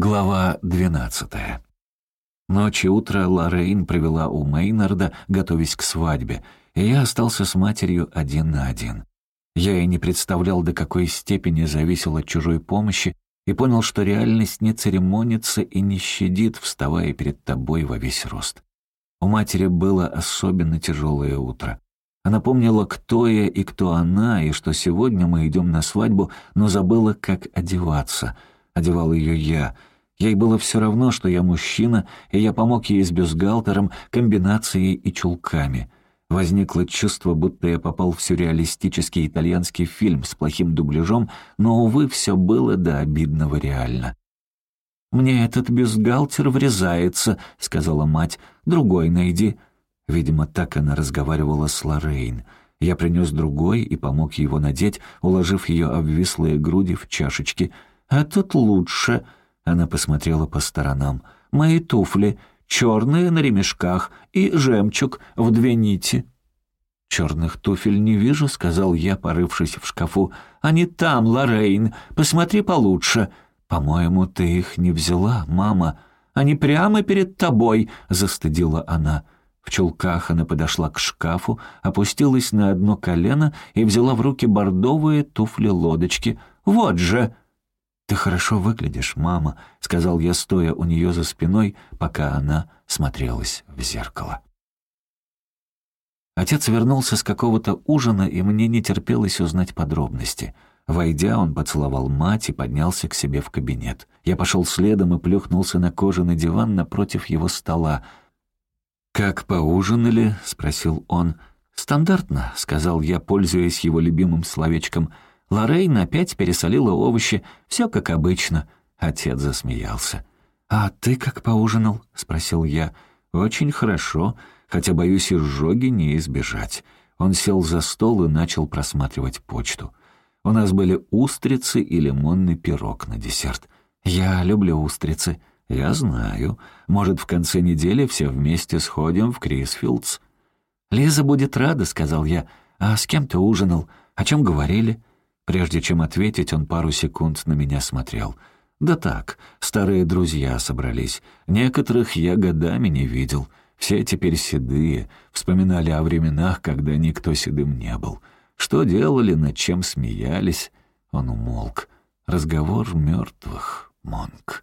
Глава двенадцатая. Ночь и утро Лоррейн провела у Мейнарда, готовясь к свадьбе, и я остался с матерью один на один. Я и не представлял, до какой степени зависел от чужой помощи, и понял, что реальность не церемонится и не щадит, вставая перед тобой во весь рост. У матери было особенно тяжелое утро. Она помнила, кто я и кто она, и что сегодня мы идем на свадьбу, но забыла, как одеваться. Одевал ее я — Ей было все равно, что я мужчина, и я помог ей с бюстгальтером, комбинацией и чулками. Возникло чувство, будто я попал в сюрреалистический итальянский фильм с плохим дубляжом, но, увы, все было до обидного реально. «Мне этот бюстгальтер врезается», — сказала мать. «Другой найди». Видимо, так она разговаривала с Лоррейн. Я принес другой и помог его надеть, уложив ее обвислые груди в чашечки. «А тут лучше», она посмотрела по сторонам. «Мои туфли, черные на ремешках и жемчуг в две нити». «Черных туфель не вижу», — сказал я, порывшись в шкафу. «Они там, Лоррейн. Посмотри получше». «По-моему, ты их не взяла, мама. Они прямо перед тобой», — застыдила она. В чулках она подошла к шкафу, опустилась на одно колено и взяла в руки бордовые туфли-лодочки. «Вот же!» «Ты хорошо выглядишь, мама», — сказал я, стоя у нее за спиной, пока она смотрелась в зеркало. Отец вернулся с какого-то ужина, и мне не терпелось узнать подробности. Войдя, он поцеловал мать и поднялся к себе в кабинет. Я пошел следом и плюхнулся на кожаный диван напротив его стола. «Как поужинали?» — спросил он. «Стандартно», — сказал я, пользуясь его любимым словечком — Лоррейн опять пересолила овощи, все как обычно. Отец засмеялся. «А ты как поужинал?» — спросил я. «Очень хорошо, хотя, боюсь, изжоги не избежать». Он сел за стол и начал просматривать почту. У нас были устрицы и лимонный пирог на десерт. Я люблю устрицы. Я знаю. Может, в конце недели все вместе сходим в Крисфилдс. «Лиза будет рада», — сказал я. «А с кем ты ужинал? О чем говорили?» Прежде чем ответить, он пару секунд на меня смотрел. «Да так, старые друзья собрались. Некоторых я годами не видел. Все теперь седые, вспоминали о временах, когда никто седым не был. Что делали, над чем смеялись?» Он умолк. «Разговор мертвых, Монк».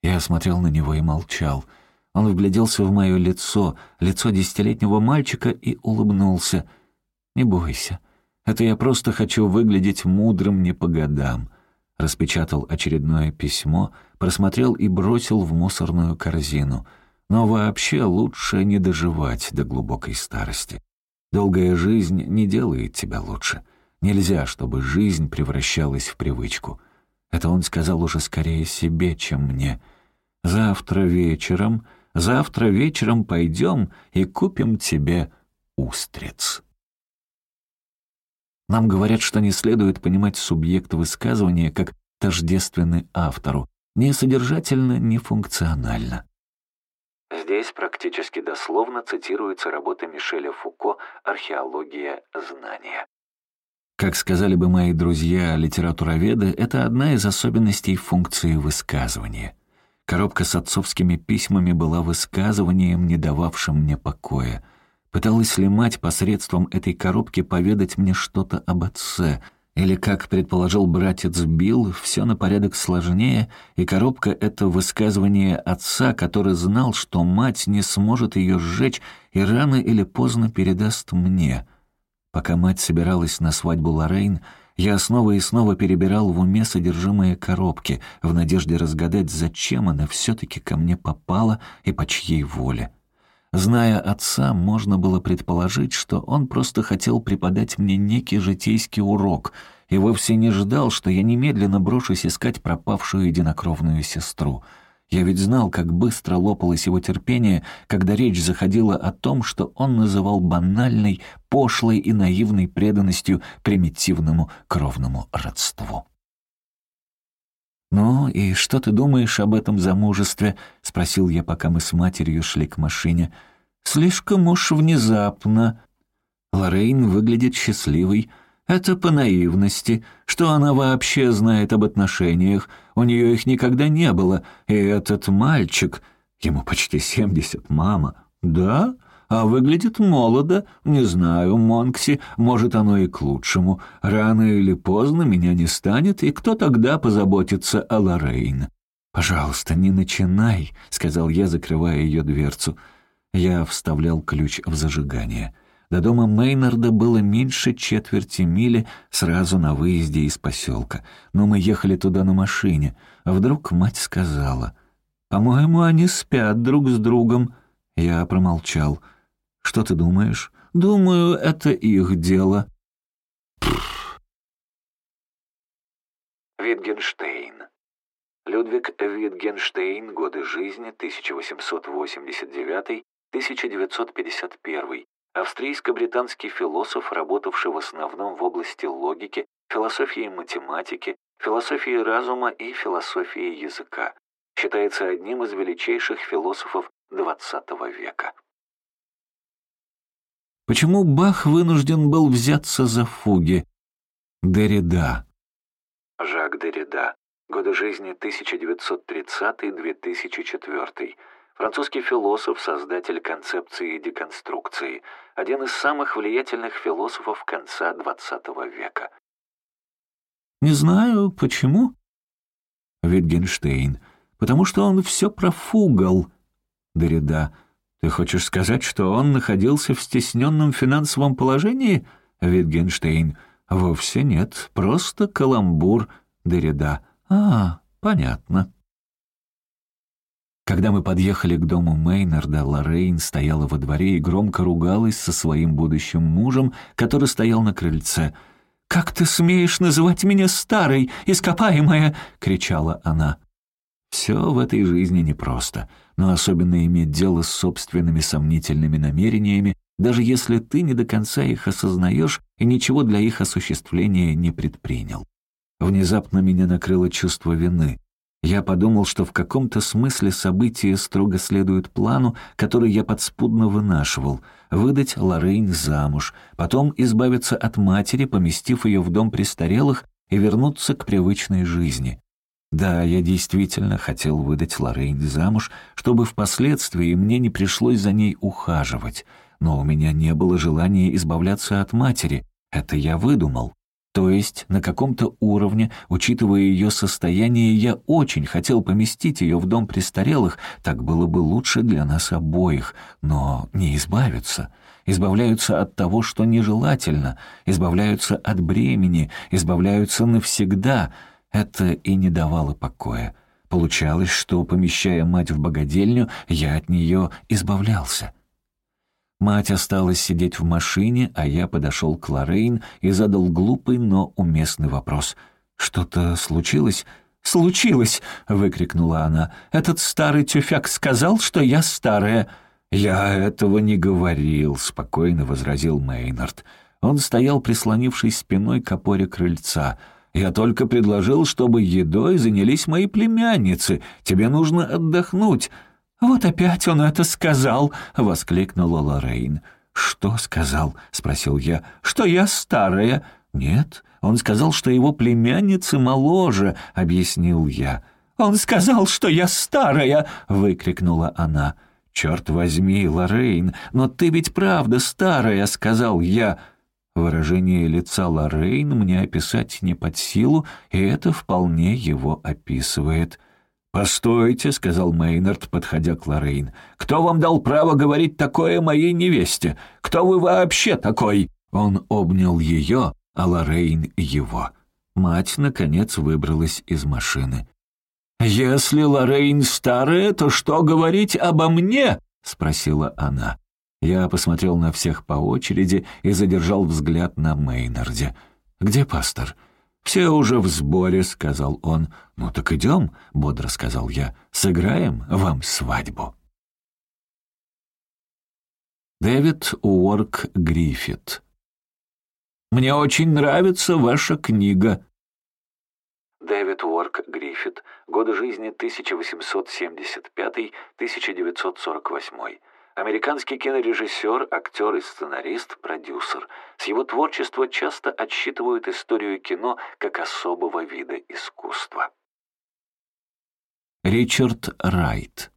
Я смотрел на него и молчал. Он вгляделся в мое лицо, лицо десятилетнего мальчика, и улыбнулся. «Не бойся, это я просто хочу выглядеть мудрым не по годам». Распечатал очередное письмо, просмотрел и бросил в мусорную корзину. Но вообще лучше не доживать до глубокой старости. Долгая жизнь не делает тебя лучше. Нельзя, чтобы жизнь превращалась в привычку. Это он сказал уже скорее себе, чем мне. «Завтра вечером, завтра вечером пойдем и купим тебе устриц». Нам говорят, что не следует понимать субъект высказывания как тождественный автору, ни содержательно, ни функционально. Здесь практически дословно цитируется работа Мишеля Фуко «Археология знания». Как сказали бы мои друзья-литературоведы, это одна из особенностей функции высказывания. Коробка с отцовскими письмами была высказыванием, не дававшим мне покоя — Пыталась ли мать посредством этой коробки поведать мне что-то об отце? Или, как предположил братец Билл, все на порядок сложнее, и коробка — это высказывание отца, который знал, что мать не сможет ее сжечь и рано или поздно передаст мне. Пока мать собиралась на свадьбу Лоррейн, я снова и снова перебирал в уме содержимое коробки, в надежде разгадать, зачем она все-таки ко мне попала и по чьей воле. Зная отца, можно было предположить, что он просто хотел преподать мне некий житейский урок и вовсе не ждал, что я немедленно брошусь искать пропавшую единокровную сестру. Я ведь знал, как быстро лопалось его терпение, когда речь заходила о том, что он называл банальной, пошлой и наивной преданностью примитивному кровному родству. «Ну и что ты думаешь об этом замужестве?» — спросил я, пока мы с матерью шли к машине. «Слишком уж внезапно. Лоррейн выглядит счастливой. Это по наивности. Что она вообще знает об отношениях? У нее их никогда не было. И этот мальчик... Ему почти семьдесят, мама. Да? А выглядит молодо. Не знаю, Монкси, может, оно и к лучшему. Рано или поздно меня не станет, и кто тогда позаботится о Лоррейн? «Пожалуйста, не начинай», — сказал я, закрывая ее дверцу. Я вставлял ключ в зажигание. До дома Мейнарда было меньше четверти мили сразу на выезде из поселка. Но мы ехали туда на машине. Вдруг мать сказала, «По-моему, они спят друг с другом». Я промолчал. «Что ты думаешь?» «Думаю, это их дело». Витгенштейн Людвиг Витгенштейн, годы жизни 1889-1951, австрийско-британский философ, работавший в основном в области логики, философии математики, философии разума и философии языка. Считается одним из величайших философов XX века. Почему Бах вынужден был взяться за фуги? Деррида. Жак Деррида Годы жизни 1930-2004. Французский философ, создатель концепции деконструкции. Один из самых влиятельных философов конца XX века. «Не знаю, почему?» Витгенштейн. «Потому что он все профугал». Дорида. «Ты хочешь сказать, что он находился в стесненном финансовом положении?» Витгенштейн. «Вовсе нет, просто каламбур». Дорида. «А, понятно». Когда мы подъехали к дому Мейнарда, Лоррейн стояла во дворе и громко ругалась со своим будущим мужем, который стоял на крыльце. «Как ты смеешь называть меня старой, ископаемая?» — кричала она. Все в этой жизни непросто, но особенно иметь дело с собственными сомнительными намерениями, даже если ты не до конца их осознаешь и ничего для их осуществления не предпринял. Внезапно меня накрыло чувство вины. Я подумал, что в каком-то смысле события строго следуют плану, который я подспудно вынашивал — выдать Лоррейн замуж, потом избавиться от матери, поместив ее в дом престарелых и вернуться к привычной жизни. Да, я действительно хотел выдать Лоррейн замуж, чтобы впоследствии мне не пришлось за ней ухаживать, но у меня не было желания избавляться от матери, это я выдумал. То есть на каком-то уровне, учитывая ее состояние, я очень хотел поместить ее в дом престарелых, так было бы лучше для нас обоих, но не избавиться. Избавляются от того, что нежелательно, избавляются от бремени, избавляются навсегда. Это и не давало покоя. Получалось, что, помещая мать в богадельню, я от нее избавлялся. Мать осталась сидеть в машине, а я подошел к Лоррейн и задал глупый, но уместный вопрос. «Что-то случилось?» «Случилось!» — выкрикнула она. «Этот старый тюфяк сказал, что я старая». «Я этого не говорил», — спокойно возразил Мейнард. Он стоял, прислонившись спиной к опоре крыльца. «Я только предложил, чтобы едой занялись мои племянницы. Тебе нужно отдохнуть. «Вот опять он это сказал!» — воскликнула Лоррейн. «Что сказал?» — спросил я. «Что я старая?» «Нет, он сказал, что его племянницы моложе», — объяснил я. «Он сказал, что я старая!» — выкрикнула она. «Черт возьми, Лоррейн, но ты ведь правда старая!» — сказал я. Выражение лица Лоррейн мне описать не под силу, и это вполне его описывает. «Постойте», — сказал Мейнард, подходя к Лоррейн. «Кто вам дал право говорить такое моей невесте? Кто вы вообще такой?» Он обнял ее, а Лоррейн — его. Мать, наконец, выбралась из машины. «Если Лоррейн старая, то что говорить обо мне?» — спросила она. Я посмотрел на всех по очереди и задержал взгляд на Мейнарде. «Где пастор?» «Все уже в сборе», — сказал он. «Ну так идем», — бодро сказал я. «Сыграем вам свадьбу». Дэвид Уорк Гриффит «Мне очень нравится ваша книга». Дэвид Уорк Гриффит. Годы жизни 1875-1948. Американский кинорежиссер, актер и сценарист, продюсер. С его творчества часто отсчитывают историю кино как особого вида искусства. Ричард Райт.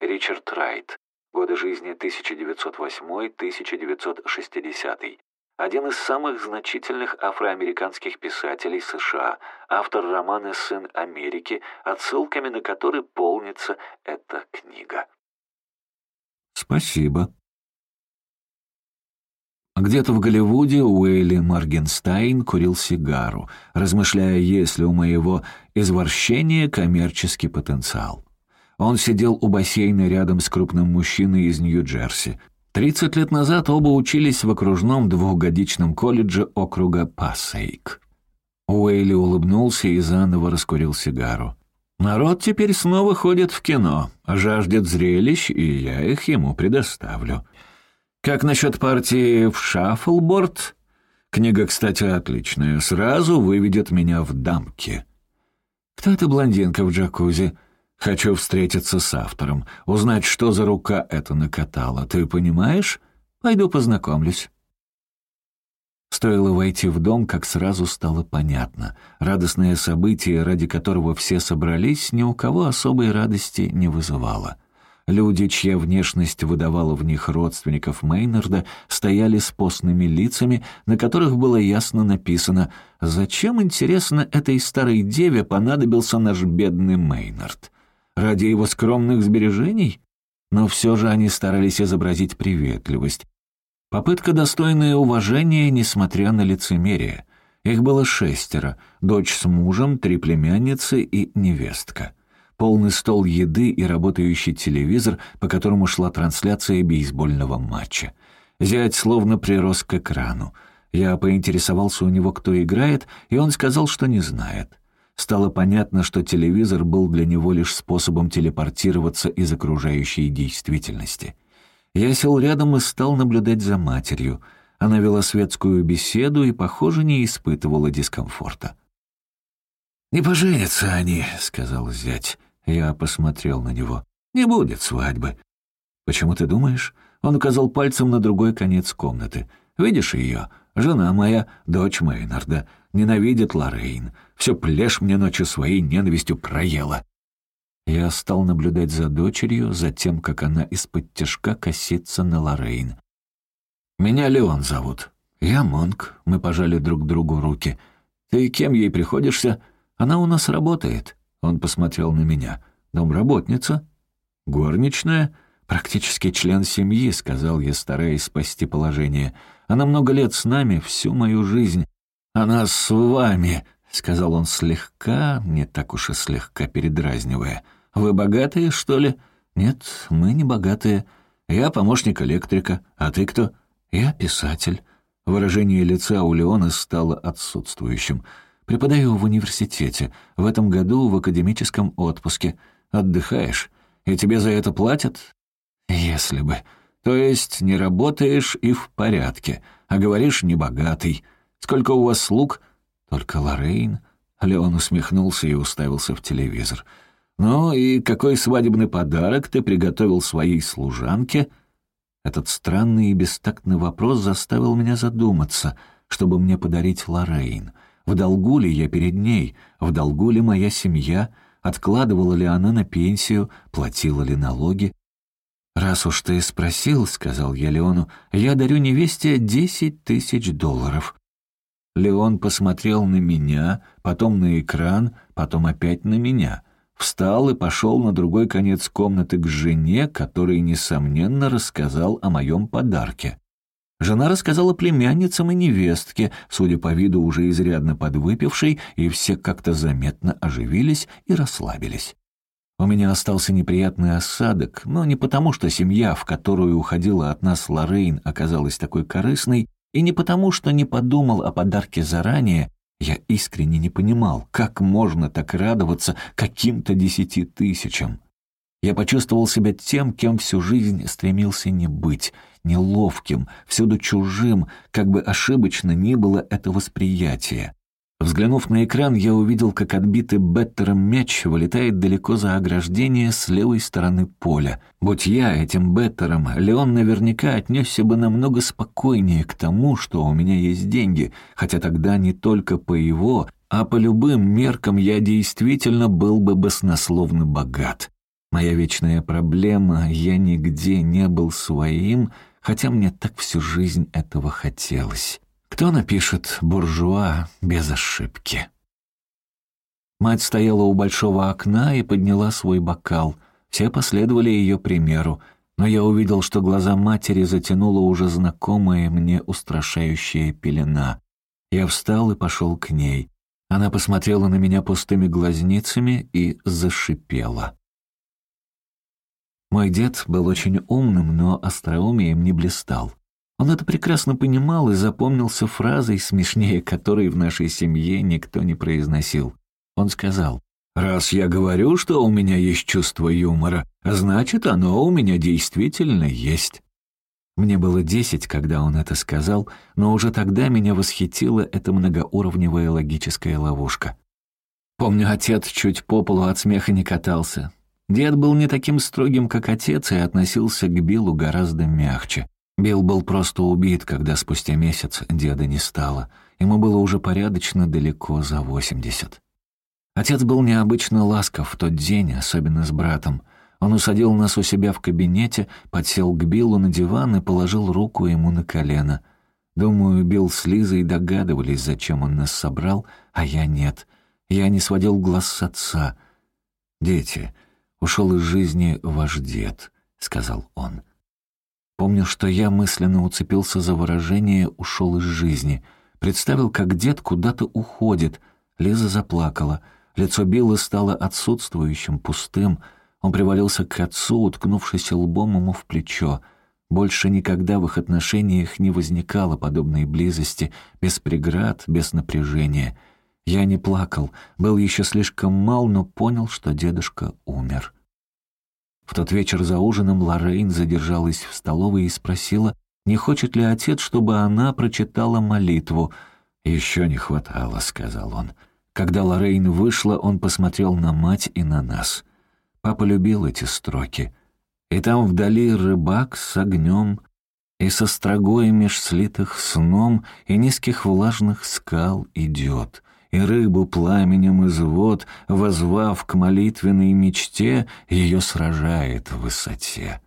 Ричард Райт. Годы жизни 1908-1960. Один из самых значительных афроамериканских писателей США, автор романа «Сын Америки», отсылками на который полнится эта книга. Спасибо. Где-то в Голливуде Уэйли Маргенстайн курил сигару, размышляя, есть ли у моего извращения коммерческий потенциал. Он сидел у бассейна рядом с крупным мужчиной из Нью-Джерси. Тридцать лет назад оба учились в окружном двухгодичном колледже округа Пассейк. Уэйли улыбнулся и заново раскурил сигару. «Народ теперь снова ходит в кино, жаждет зрелищ, и я их ему предоставлю. Как насчет партии в шаффлборд? Книга, кстати, отличная, сразу выведет меня в дамки». «Кто эта блондинка в джакузи?» Хочу встретиться с автором, узнать, что за рука это накатала. Ты понимаешь? Пойду познакомлюсь». Стоило войти в дом, как сразу стало понятно. Радостное событие, ради которого все собрались, ни у кого особой радости не вызывало. Люди, чья внешность выдавала в них родственников Мейнарда, стояли с постными лицами, на которых было ясно написано «Зачем, интересно, этой старой деве понадобился наш бедный Мейнард?» Ради его скромных сбережений? Но все же они старались изобразить приветливость. Попытка достойная уважения, несмотря на лицемерие. Их было шестеро, дочь с мужем, три племянницы и невестка. Полный стол еды и работающий телевизор, по которому шла трансляция бейсбольного матча. Зять словно прирос к экрану. Я поинтересовался у него, кто играет, и он сказал, что не знает. Стало понятно, что телевизор был для него лишь способом телепортироваться из окружающей действительности. Я сел рядом и стал наблюдать за матерью. Она вела светскую беседу и, похоже, не испытывала дискомфорта. «Не поженятся они», — сказал зять. Я посмотрел на него. «Не будет свадьбы». «Почему ты думаешь?» Он указал пальцем на другой конец комнаты. «Видишь ее? Жена моя, дочь Мейнарда, ненавидит Лоррейн. Все плешь мне ночью своей ненавистью проела». Я стал наблюдать за дочерью, за тем, как она из-под тяжка косится на Лоррейн. «Меня Леон зовут. Я Монк. Мы пожали друг другу руки. Ты кем ей приходишься? Она у нас работает». Он посмотрел на меня. «Домработница? Горничная?» «Практически член семьи», — сказал я, стараясь спасти положение. «Она много лет с нами, всю мою жизнь. Она с вами», — сказал он слегка, не так уж и слегка передразнивая. «Вы богатые, что ли?» «Нет, мы не богатые. Я помощник электрика. А ты кто?» «Я писатель». Выражение лица у Леона стало отсутствующим. «Преподаю в университете. В этом году в академическом отпуске. Отдыхаешь? И тебе за это платят?» «Если бы. То есть не работаешь и в порядке, а говоришь небогатый. Сколько у вас слуг?» «Только Лоррейн». Леон усмехнулся и уставился в телевизор. «Ну и какой свадебный подарок ты приготовил своей служанке?» Этот странный и бестактный вопрос заставил меня задуматься, чтобы мне подарить Лоррейн. В долгу ли я перед ней? В долгу ли моя семья? Откладывала ли она на пенсию? Платила ли налоги? «Раз уж ты спросил, — сказал я Леону, — я дарю невесте десять тысяч долларов». Леон посмотрел на меня, потом на экран, потом опять на меня. Встал и пошел на другой конец комнаты к жене, который, несомненно, рассказал о моем подарке. Жена рассказала племянницам и невестке, судя по виду уже изрядно подвыпившей, и все как-то заметно оживились и расслабились. У меня остался неприятный осадок, но не потому, что семья, в которую уходила от нас Лоррейн, оказалась такой корыстной, и не потому, что не подумал о подарке заранее, я искренне не понимал, как можно так радоваться каким-то десяти тысячам. Я почувствовал себя тем, кем всю жизнь стремился не быть, неловким, всюду чужим, как бы ошибочно ни было это восприятие. Взглянув на экран, я увидел, как отбитый Беттером мяч вылетает далеко за ограждение с левой стороны поля. Будь я этим Беттером, Леон наверняка отнесся бы намного спокойнее к тому, что у меня есть деньги, хотя тогда не только по его, а по любым меркам я действительно был бы баснословно богат. Моя вечная проблема — я нигде не был своим, хотя мне так всю жизнь этого хотелось. Кто напишет «буржуа» без ошибки? Мать стояла у большого окна и подняла свой бокал. Все последовали ее примеру, но я увидел, что глаза матери затянула уже знакомая мне устрашающая пелена. Я встал и пошел к ней. Она посмотрела на меня пустыми глазницами и зашипела. Мой дед был очень умным, но остроумием не блистал. Он это прекрасно понимал и запомнился фразой, смешнее которой в нашей семье никто не произносил. Он сказал, «Раз я говорю, что у меня есть чувство юмора, значит, оно у меня действительно есть». Мне было десять, когда он это сказал, но уже тогда меня восхитила эта многоуровневая логическая ловушка. Помню, отец чуть по полу от смеха не катался. Дед был не таким строгим, как отец, и относился к Биллу гораздо мягче. Билл был просто убит, когда спустя месяц деда не стало. Ему было уже порядочно далеко за восемьдесят. Отец был необычно ласков в тот день, особенно с братом. Он усадил нас у себя в кабинете, подсел к Биллу на диван и положил руку ему на колено. Думаю, Билл с Лизой догадывались, зачем он нас собрал, а я нет. Я не сводил глаз с отца. «Дети, ушел из жизни ваш дед», — сказал он. Помню, что я мысленно уцепился за выражение «ушел из жизни». Представил, как дед куда-то уходит. Лиза заплакала. Лицо Билла стало отсутствующим, пустым. Он привалился к отцу, уткнувшись лбом ему в плечо. Больше никогда в их отношениях не возникало подобной близости, без преград, без напряжения — я не плакал, был еще слишком мал, но понял, что дедушка умер. В тот вечер за ужином Лоррейн задержалась в столовой и спросила, не хочет ли отец, чтобы она прочитала молитву. «Еще не хватало», — сказал он. Когда Лоррейн вышла, он посмотрел на мать и на нас. Папа любил эти строки. И там вдали рыбак с огнем, и со строгой меж слитых сном, и низких влажных скал идет и рыбу пламенем из вод, возвав к молитвенной мечте, ее сражает в высоте.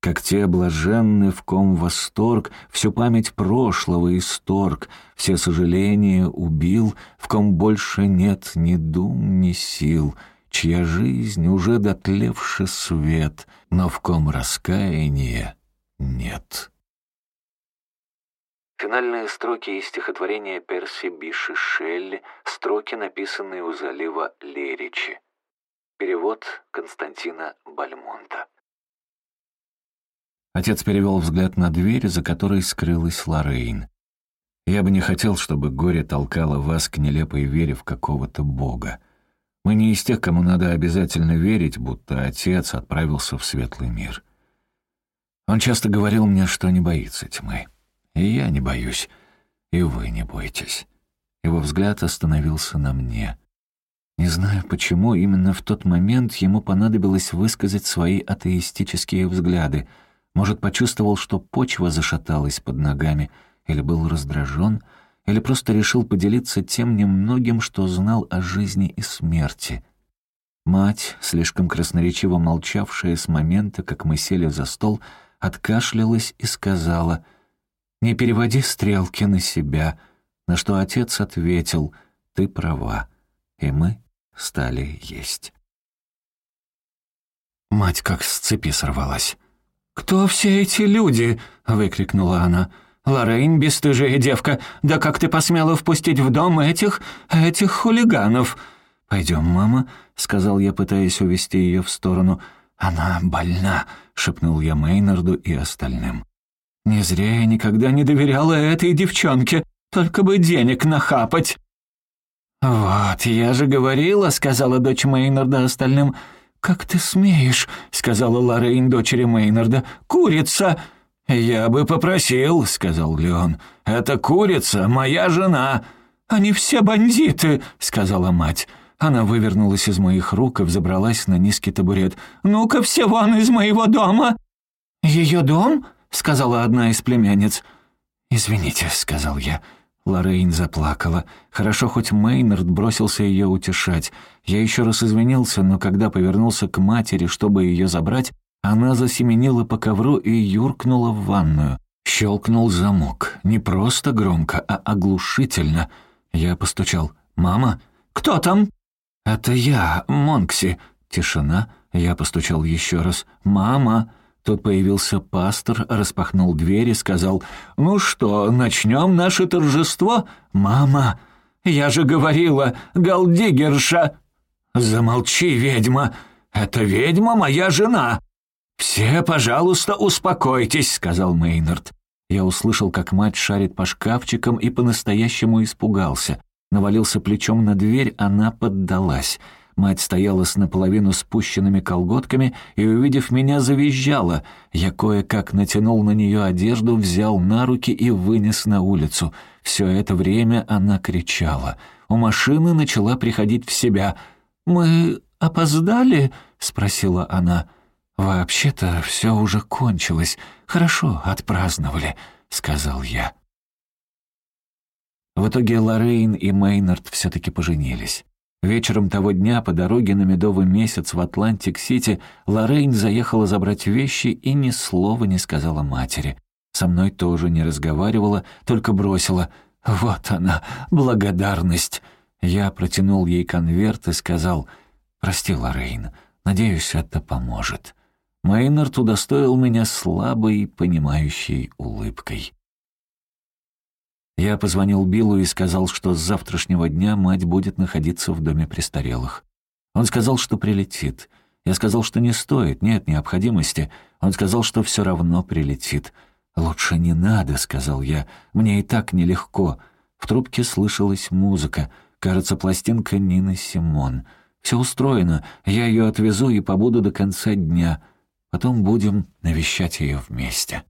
Как те блаженны, в ком восторг, всю память прошлого исторг, все сожаления убил, в ком больше нет ни дум, ни сил, чья жизнь уже дотлевший свет, но в ком раскаяния нет. Финальные строки из стихотворения Перси Биши Шелли, строки, написанные у залива Леричи. Перевод Константина Бальмонта. Отец перевел взгляд на дверь, за которой скрылась Лоррейн. «Я бы не хотел, чтобы горе толкало вас к нелепой вере в какого-то бога. Мы не из тех, кому надо обязательно верить, будто отец отправился в светлый мир. Он часто говорил мне, что не боится тьмы». И я не боюсь, и вы не бойтесь. Его взгляд остановился на мне. Не знаю, почему именно в тот момент ему понадобилось высказать свои атеистические взгляды. Может, почувствовал, что почва зашаталась под ногами, или был раздражен, или просто решил поделиться тем немногим, что знал о жизни и смерти. Мать, слишком красноречиво молчавшая с момента, как мы сели за стол, откашлялась и сказала — не переводи стрелки на себя, на что отец ответил, ты права, и мы стали есть. Мать как с цепи сорвалась. «Кто все эти люди?» — выкрикнула она. «Лоррейн, бесстыжая девка, да как ты посмела впустить в дом этих... этих хулиганов?» «Пойдем, мама», — сказал я, пытаясь увести ее в сторону. «Она больна», — шепнул я Мейнарду и остальным. Не зря я никогда не доверяла этой девчонке, только бы денег нахапать. «Вот, я же говорила», — сказала дочь Мейнарда остальным. «Как ты смеешь?» — сказала Лоррейн дочери Мейнарда. «Курица!» «Я бы попросил», — сказал Леон. «Это курица, моя жена». «Они все бандиты», — сказала мать. Она вывернулась из моих рук и взобралась на низкий табурет. «Ну-ка все вон из моего дома!» «Ее дом?» — сказала одна из племянниц. «Извините», — сказал я. Лоррейн заплакала. Хорошо, хоть Мейнард бросился ее утешать. Я еще раз извинился, но когда повернулся к матери, чтобы ее забрать, она засеменила по ковру и юркнула в ванную. Щелкнул замок. Не просто громко, а оглушительно. Я постучал. «Мама?» «Кто там?» «Это я, Монкси». Тишина. Я постучал еще раз. «Мама?» Тут появился пастор, распахнул дверь и сказал, «Ну что, начнем наше торжество?» «Мама, я же говорила, Галдигерша!» «Замолчи, ведьма! Это ведьма моя жена!» «Все, пожалуйста, успокойтесь», — сказал Мейнард. Я услышал, как мать шарит по шкафчикам и по-настоящему испугался. Навалился плечом на дверь, она поддалась. Мать стояла с наполовину спущенными колготками и, увидев меня, завизжала. Я кое-как натянул на нее одежду, взял на руки и вынес на улицу. Все это время она кричала. У машины начала приходить в себя. «Мы опоздали?» — спросила она. «Вообще-то все уже кончилось. Хорошо, отпраздновали», — сказал я. В итоге Лоррейн и Мейнард все-таки поженились. Вечером того дня по дороге на медовый месяц в Атлантик-Сити Лоррейн заехала забрать вещи и ни слова не сказала матери. Со мной тоже не разговаривала, только бросила «Вот она, благодарность!» Я протянул ей конверт и сказал «Прости, Лоррейн, надеюсь, это поможет». Мейнард удостоил меня слабой, понимающей улыбкой. Я позвонил Биллу и сказал, что с завтрашнего дня мать будет находиться в доме престарелых. Он сказал, что прилетит. Я сказал, что не стоит, нет необходимости. Он сказал, что все равно прилетит. «Лучше не надо», — сказал я, — «мне и так нелегко». В трубке слышалась музыка, кажется, пластинка Нины Симон. «Все устроено, я ее отвезу и побуду до конца дня. Потом будем навещать ее вместе».